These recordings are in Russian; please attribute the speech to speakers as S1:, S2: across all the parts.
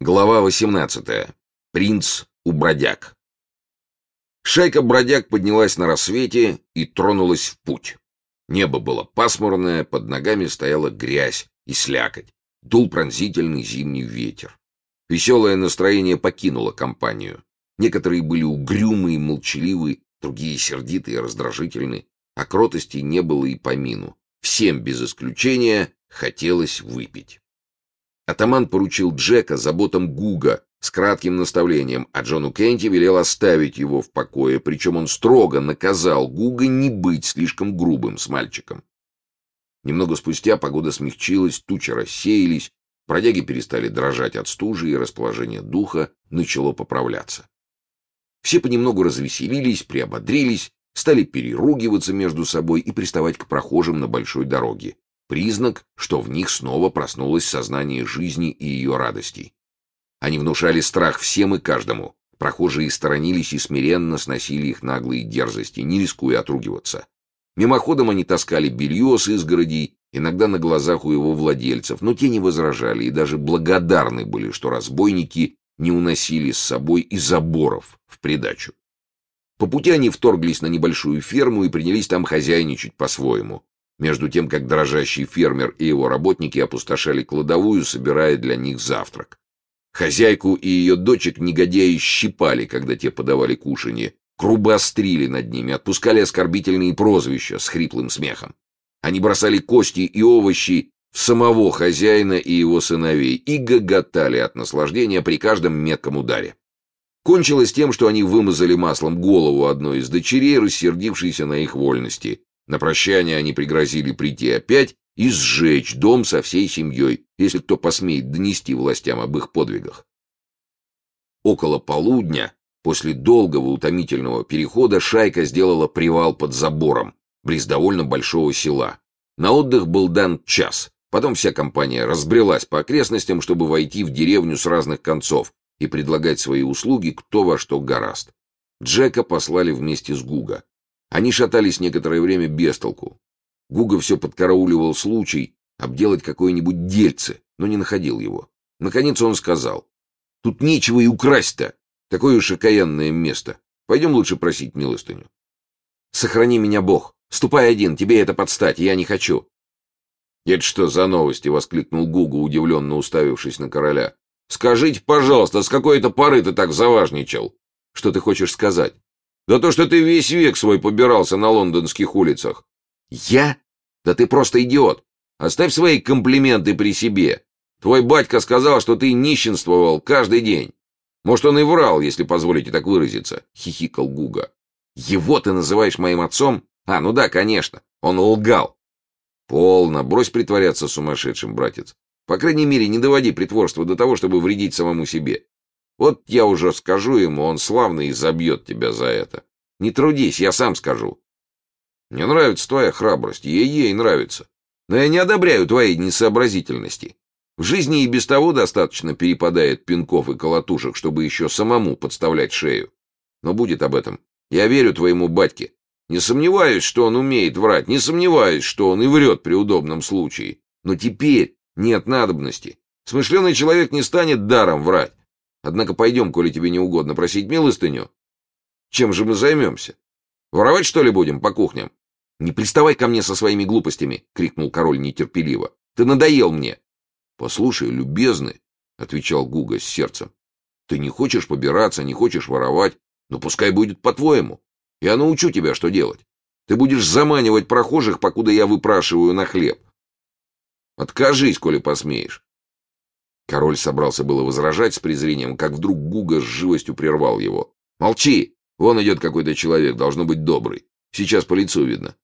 S1: Глава 18. Принц у бродяг. Шайка бродяг поднялась на рассвете и тронулась в путь. Небо было пасмурное, под ногами стояла грязь и слякоть. Дул пронзительный зимний ветер. Веселое настроение покинуло компанию. Некоторые были угрюмы и молчаливы, другие сердитые и раздражительны, а кротости не было и помину. Всем без исключения хотелось выпить. Атаман поручил Джека заботам Гуга с кратким наставлением, а Джону Кенти велел оставить его в покое, причем он строго наказал Гуга не быть слишком грубым с мальчиком. Немного спустя погода смягчилась, тучи рассеялись, бродяги перестали дрожать от стужи, и расположение духа начало поправляться. Все понемногу развеселились, приободрились, стали переругиваться между собой и приставать к прохожим на большой дороге. Признак, что в них снова проснулось сознание жизни и ее радостей. Они внушали страх всем и каждому. Прохожие сторонились и смиренно сносили их наглые дерзости, не рискуя отругиваться. Мимоходом они таскали белье с изгородей, иногда на глазах у его владельцев, но те не возражали и даже благодарны были, что разбойники не уносили с собой и заборов в придачу. По пути они вторглись на небольшую ферму и принялись там хозяйничать по-своему между тем как дрожащий фермер и его работники опустошали кладовую, собирая для них завтрак. Хозяйку и ее дочек негодяи щипали, когда те подавали кушанье, грубо острили над ними, отпускали оскорбительные прозвища с хриплым смехом. Они бросали кости и овощи в самого хозяина и его сыновей и гоготали от наслаждения при каждом метком ударе. Кончилось тем, что они вымазали маслом голову одной из дочерей, рассердившейся на их вольности, на прощание они пригрозили прийти опять и сжечь дом со всей семьей, если кто посмеет донести властям об их подвигах. Около полудня, после долгого утомительного перехода, шайка сделала привал под забором, близ довольно большого села. На отдых был дан час. Потом вся компания разбрелась по окрестностям, чтобы войти в деревню с разных концов и предлагать свои услуги кто во что гораст. Джека послали вместе с Гуга. Они шатались некоторое время без толку. Гуга все подкарауливал случай обделать какое-нибудь дельце, но не находил его. Наконец он сказал, «Тут нечего и украсть-то. Такое уж окаянное место. Пойдем лучше просить милостыню». «Сохрани меня, Бог. Ступай один, тебе это подстать, я не хочу». «Это что за новости?» — воскликнул Гуга, удивленно уставившись на короля. «Скажите, пожалуйста, с какой то поры ты так заважничал?» «Что ты хочешь сказать?» Да то, что ты весь век свой побирался на лондонских улицах. Я? Да ты просто идиот. Оставь свои комплименты при себе. Твой батька сказал, что ты нищенствовал каждый день. Может, он и врал, если позволите так выразиться, — хихикал Гуга. Его ты называешь моим отцом? А, ну да, конечно. Он лгал. Полно, брось притворяться сумасшедшим, братец. По крайней мере, не доводи притворство до того, чтобы вредить самому себе. Вот я уже скажу ему, он славно и забьет тебя за это. Не трудись, я сам скажу. Мне нравится твоя храбрость, ей-ей нравится. Но я не одобряю твоей несообразительности. В жизни и без того достаточно перепадает пинков и колотушек, чтобы еще самому подставлять шею. Но будет об этом. Я верю твоему батьке. Не сомневаюсь, что он умеет врать, не сомневаюсь, что он и врет при удобном случае. Но теперь нет надобности. Смышленый человек не станет даром врать. Однако пойдем, коли тебе не угодно просить милостыню. Чем же мы займемся? Воровать, что ли, будем по кухням? Не приставай ко мне со своими глупостями, крикнул король нетерпеливо. Ты надоел мне. Послушай, любезный, отвечал Гуга с сердцем. Ты не хочешь побираться, не хочешь воровать, но пускай будет по-твоему. Я научу тебя, что делать. Ты будешь заманивать прохожих, покуда я выпрашиваю на хлеб. Откажись, коли посмеешь. Король собрался было возражать с презрением, как вдруг Гуга с живостью прервал его. «Молчи! Вон идет какой-то человек, должно быть добрый. Сейчас по лицу видно.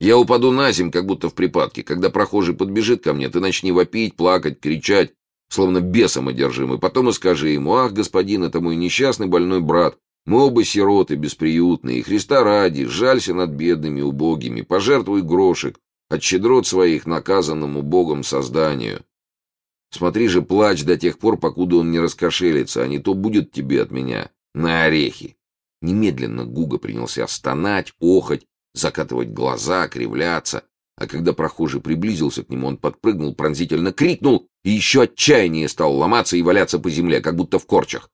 S1: Я упаду на земь, как будто в припадке. Когда прохожий подбежит ко мне, ты начни вопить, плакать, кричать, словно бесом одержимый. Потом и скажи ему, ах, господин, это мой несчастный больной брат. Мы оба сироты, бесприютные, и Христа ради, жалься над бедными, убогими, пожертвуй грошек от щедрот своих наказанному Богом созданию. Смотри же, плачь до тех пор, покуда он не раскошелится, а не то будет тебе от меня на орехи. Немедленно Гуга принялся стонать, охать, закатывать глаза, кривляться. а когда прохожий приблизился к нему, он подпрыгнул, пронзительно крикнул и еще отчаяннее стал ломаться и валяться по земле, как будто в корчах.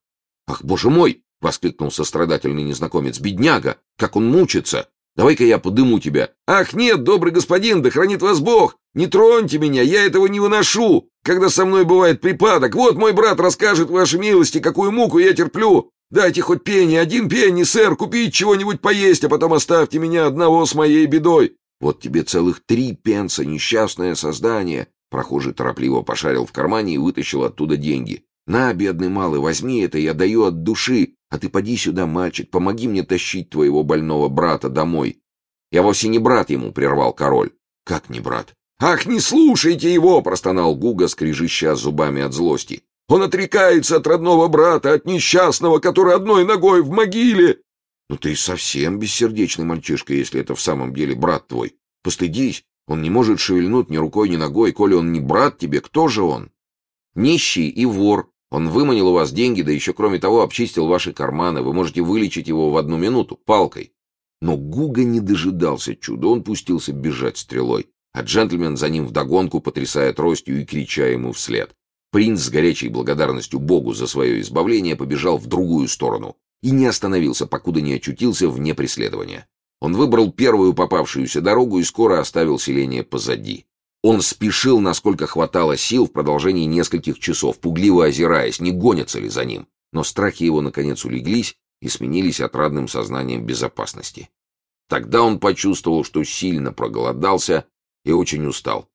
S1: «Ах, боже мой!» — воскликнул сострадательный незнакомец. «Бедняга! Как он мучится! Давай-ка я подыму тебя!» «Ах, нет, добрый господин, да хранит вас Бог! Не троньте меня, я этого не выношу! Когда со мной бывает припадок, вот мой брат расскажет вашей милости, какую муку я терплю! Дайте хоть пенни, один пенни, сэр, купить чего-нибудь поесть, а потом оставьте меня одного с моей бедой!» «Вот тебе целых три пенса, несчастное создание!» Прохожий торопливо пошарил в кармане и вытащил оттуда деньги. «На, бедный малый, возьми это, я даю от души. А ты поди сюда, мальчик, помоги мне тащить твоего больного брата домой». «Я вовсе не брат ему», — прервал король. «Как не брат?» «Ах, не слушайте его!» — простонал Гуга, скрежеща зубами от злости. «Он отрекается от родного брата, от несчастного, который одной ногой в могиле!» «Ну ты совсем бессердечный мальчишка, если это в самом деле брат твой. Постыдись, он не может шевельнуть ни рукой, ни ногой. Коли он не брат тебе, кто же он?» «Нищий и вор. Он выманил у вас деньги, да еще, кроме того, обчистил ваши карманы. Вы можете вылечить его в одну минуту, палкой». Но Гуга не дожидался чуда, он пустился бежать стрелой, а джентльмен за ним вдогонку, потрясая тростью и крича ему вслед. Принц с горячей благодарностью Богу за свое избавление побежал в другую сторону и не остановился, покуда не очутился вне преследования. Он выбрал первую попавшуюся дорогу и скоро оставил селение позади. Он спешил, насколько хватало сил, в продолжении нескольких часов, пугливо озираясь, не гонятся ли за ним. Но страхи его, наконец, улеглись и сменились отрадным сознанием безопасности. Тогда он почувствовал, что сильно проголодался и очень устал.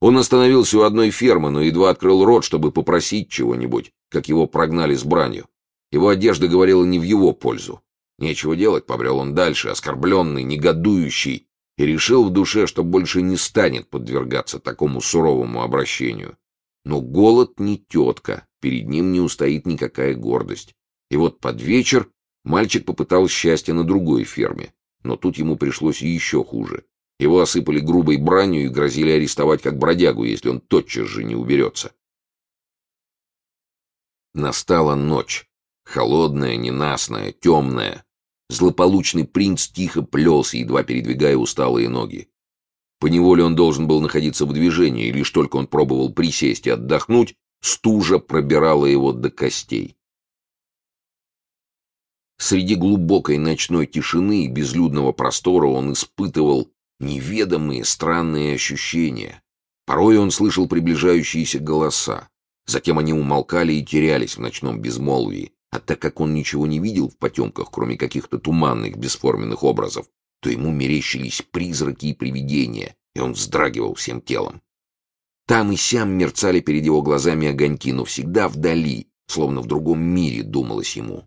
S1: Он остановился у одной фермы, но едва открыл рот, чтобы попросить чего-нибудь, как его прогнали с бранью. Его одежда говорила не в его пользу. Нечего делать, побрел он дальше, оскорбленный, негодующий, и решил в душе, что больше не станет подвергаться такому суровому обращению. Но голод не тетка, перед ним не устоит никакая гордость. И вот под вечер мальчик попытал счастье на другой ферме, но тут ему пришлось еще хуже. Его осыпали грубой бранью и грозили арестовать как бродягу, если он тотчас же не уберется. Настала ночь, холодная, ненастная, темная. Злополучный принц тихо плелся, едва передвигая усталые ноги. Поневоле он должен был находиться в движении, и лишь только он пробовал присесть и отдохнуть, стужа пробирала его до костей. Среди глубокой ночной тишины и безлюдного простора он испытывал неведомые странные ощущения. Порой он слышал приближающиеся голоса. Затем они умолкали и терялись в ночном безмолвии. А так как он ничего не видел в потемках, кроме каких-то туманных, бесформенных образов, то ему мерещились призраки и привидения, и он вздрагивал всем телом. Там и сям мерцали перед его глазами огоньки, но всегда вдали, словно в другом мире, думалось ему.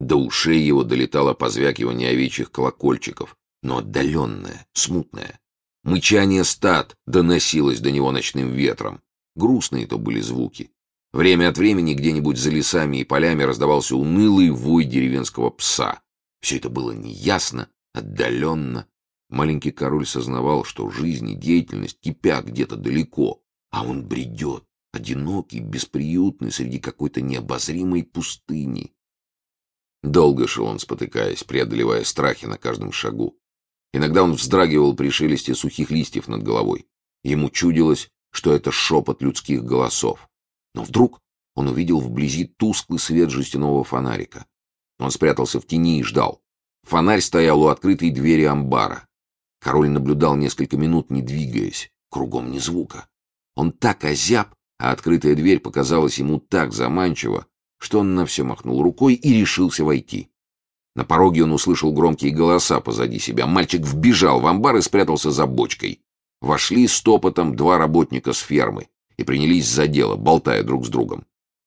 S1: До ушей его долетало позвякивание овечьих колокольчиков, но отдаленное, смутное. Мычание стад доносилось до него ночным ветром. Грустные то были звуки. Время от времени где-нибудь за лесами и полями раздавался унылый вой деревенского пса. Все это было неясно, отдаленно. Маленький король сознавал, что жизнь и деятельность кипят где-то далеко, а он бредет, одинокий, бесприютный, среди какой-то необозримой пустыни. Долго шел он, спотыкаясь, преодолевая страхи на каждом шагу. Иногда он вздрагивал при шелесте сухих листьев над головой. Ему чудилось, что это шепот людских голосов. Но вдруг он увидел вблизи тусклый свет жестяного фонарика. Он спрятался в тени и ждал. Фонарь стоял у открытой двери амбара. Король наблюдал несколько минут, не двигаясь, кругом ни звука. Он так озяб, а открытая дверь показалась ему так заманчиво, что он на все махнул рукой и решился войти. На пороге он услышал громкие голоса позади себя. Мальчик вбежал в амбар и спрятался за бочкой. Вошли стопотом два работника с фермы и принялись за дело, болтая друг с другом.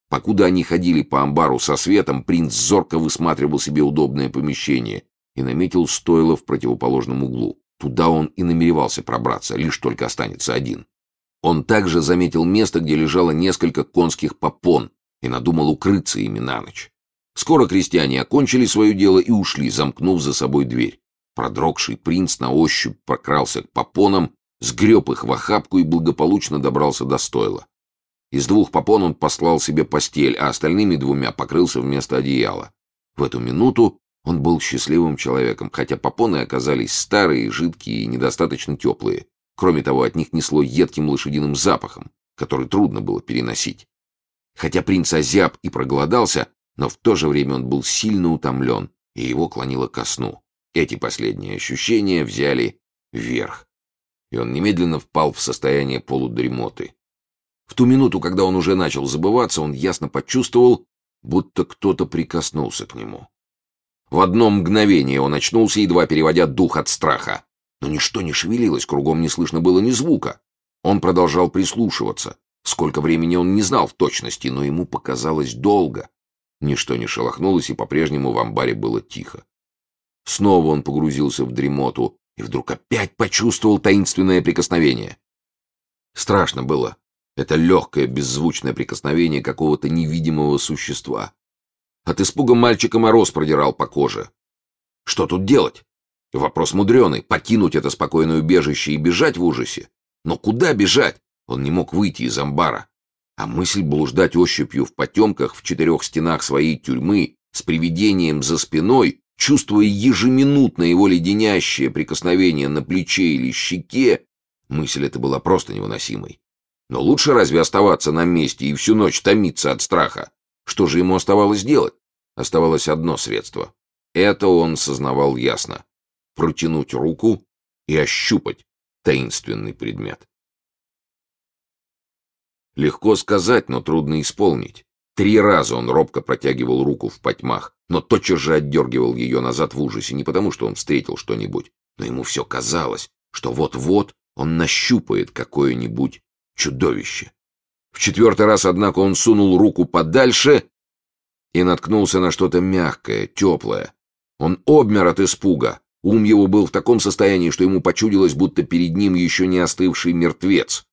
S1: Покуда они ходили по амбару со светом, принц зорко высматривал себе удобное помещение и наметил стойло в противоположном углу. Туда он и намеревался пробраться, лишь только останется один. Он также заметил место, где лежало несколько конских попон, и надумал укрыться ими на ночь. Скоро крестьяне окончили свое дело и ушли, замкнув за собой дверь. Продрогший принц на ощупь прокрался к попонам сгреб их в охапку и благополучно добрался до стойла. Из двух попон он послал себе постель, а остальными двумя покрылся вместо одеяла. В эту минуту он был счастливым человеком, хотя попоны оказались старые, жидкие и недостаточно теплые. Кроме того, от них несло едким лошадиным запахом, который трудно было переносить. Хотя принц озяб и проголодался, но в то же время он был сильно утомлен, и его клонило ко сну. Эти последние ощущения взяли верх, и он немедленно впал в состояние полудремоты. В ту минуту, когда он уже начал забываться, он ясно почувствовал, будто кто-то прикоснулся к нему. В одно мгновение он очнулся, едва переводя дух от страха. Но ничто не шевелилось, кругом не слышно было ни звука. Он продолжал прислушиваться. Сколько времени он не знал в точности, но ему показалось долго. Ничто не шелохнулось, и по-прежнему в амбаре было тихо. Снова он погрузился в дремоту и вдруг опять почувствовал таинственное прикосновение. Страшно было. Это легкое, беззвучное прикосновение какого-то невидимого существа. От испуга мальчика мороз продирал по коже. Что тут делать? Вопрос мудреный. Покинуть это спокойное убежище и бежать в ужасе? Но куда бежать? Он не мог выйти из амбара. А мысль блуждать ощупью в потемках в четырех стенах своей тюрьмы с привидением за спиной, чувствуя ежеминутно его леденящее прикосновение на плече или щеке, мысль эта была просто невыносимой. Но лучше разве оставаться на месте и всю ночь томиться от страха? Что же ему оставалось делать? Оставалось одно средство. Это он сознавал ясно протянуть руку и ощупать таинственный предмет. Легко сказать, но трудно исполнить. Три раза он робко протягивал руку в потьмах, но тотчас же отдергивал ее назад в ужасе, не потому что он встретил что-нибудь, но ему все казалось, что вот-вот он нащупает какое-нибудь чудовище. В четвертый раз, однако, он сунул руку подальше и наткнулся на что-то мягкое, теплое. Он обмер от испуга, Ум его был в таком состоянии, что ему почудилось, будто перед ним еще не остывший мертвец.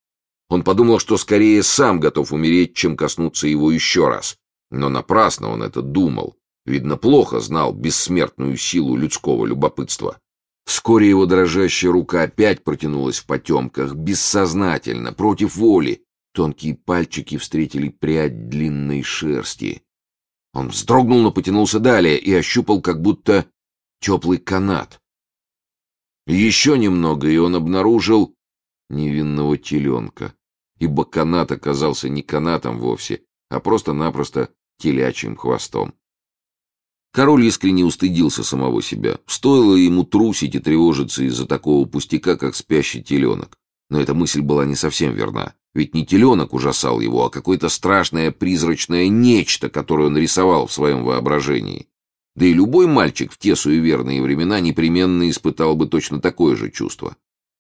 S1: Он подумал, что скорее сам готов умереть, чем коснуться его еще раз. Но напрасно он это думал. Видно, плохо знал бессмертную силу людского любопытства. Вскоре его дрожащая рука опять протянулась в потемках, бессознательно, против воли. Тонкие пальчики встретили прядь длинной шерсти. Он вздрогнул, но потянулся далее и ощупал как будто теплый канат. Еще немного, и он обнаружил невинного теленка, ибо канат оказался не канатом вовсе, а просто-напросто телячьим хвостом. Король искренне устыдился самого себя. Стоило ему трусить и тревожиться из-за такого пустяка, как спящий теленок. Но эта мысль была не совсем верна. Ведь не теленок ужасал его, а какое-то страшное призрачное нечто, которое он рисовал в своем воображении. Да и любой мальчик в те суеверные времена непременно испытал бы точно такое же чувство.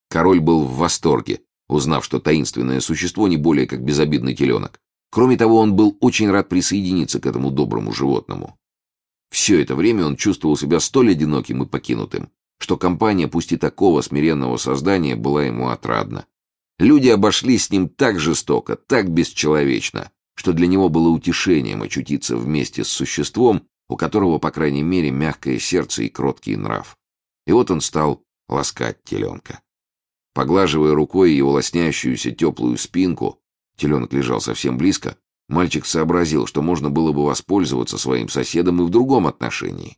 S1: Король был в восторге, узнав, что таинственное существо не более как безобидный теленок. Кроме того, он был очень рад присоединиться к этому доброму животному. Все это время он чувствовал себя столь одиноким и покинутым, что компания, пусть и такого смиренного создания, была ему отрадна. Люди обошлись с ним так жестоко, так бесчеловечно, что для него было утешением очутиться вместе с существом, у которого, по крайней мере, мягкое сердце и кроткий нрав. И вот он стал ласкать теленка. Поглаживая рукой его лоснящуюся теплую спинку, теленок лежал совсем близко, мальчик сообразил, что можно было бы воспользоваться своим соседом и в другом отношении.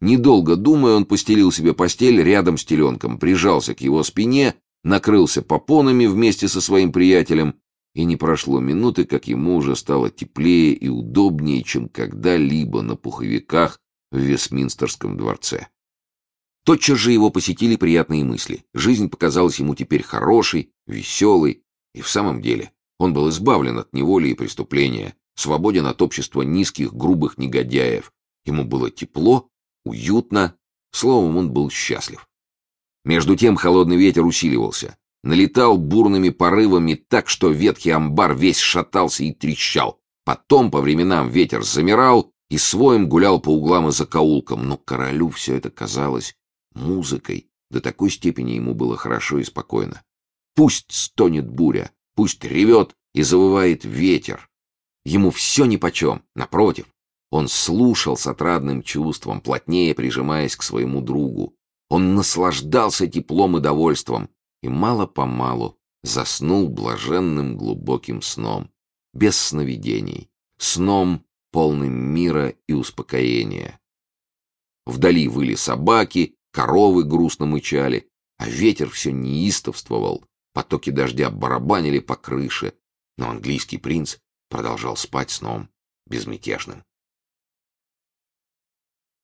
S1: Недолго думая, он постелил себе постель рядом с теленком, прижался к его спине, накрылся попонами вместе со своим приятелем и не прошло минуты, как ему уже стало теплее и удобнее, чем когда-либо на пуховиках в Вестминстерском дворце. Тотчас же его посетили приятные мысли. Жизнь показалась ему теперь хорошей, веселой, и в самом деле он был избавлен от неволи и преступления, свободен от общества низких, грубых негодяев. Ему было тепло, уютно, словом, он был счастлив. Между тем холодный ветер усиливался налетал бурными порывами так, что ветхий амбар весь шатался и трещал. Потом по временам ветер замирал и своим гулял по углам и закоулкам, но королю все это казалось музыкой. До такой степени ему было хорошо и спокойно. Пусть стонет буря, пусть ревет и завывает ветер. Ему все нипочем, напротив. Он слушал с отрадным чувством, плотнее прижимаясь к своему другу. Он наслаждался теплом и довольством, и мало-помалу заснул блаженным глубоким сном, без сновидений, сном, полным мира и успокоения. Вдали выли собаки, коровы грустно мычали, а ветер все неистовствовал, потоки дождя барабанили по крыше, но английский принц продолжал спать сном безмятежным.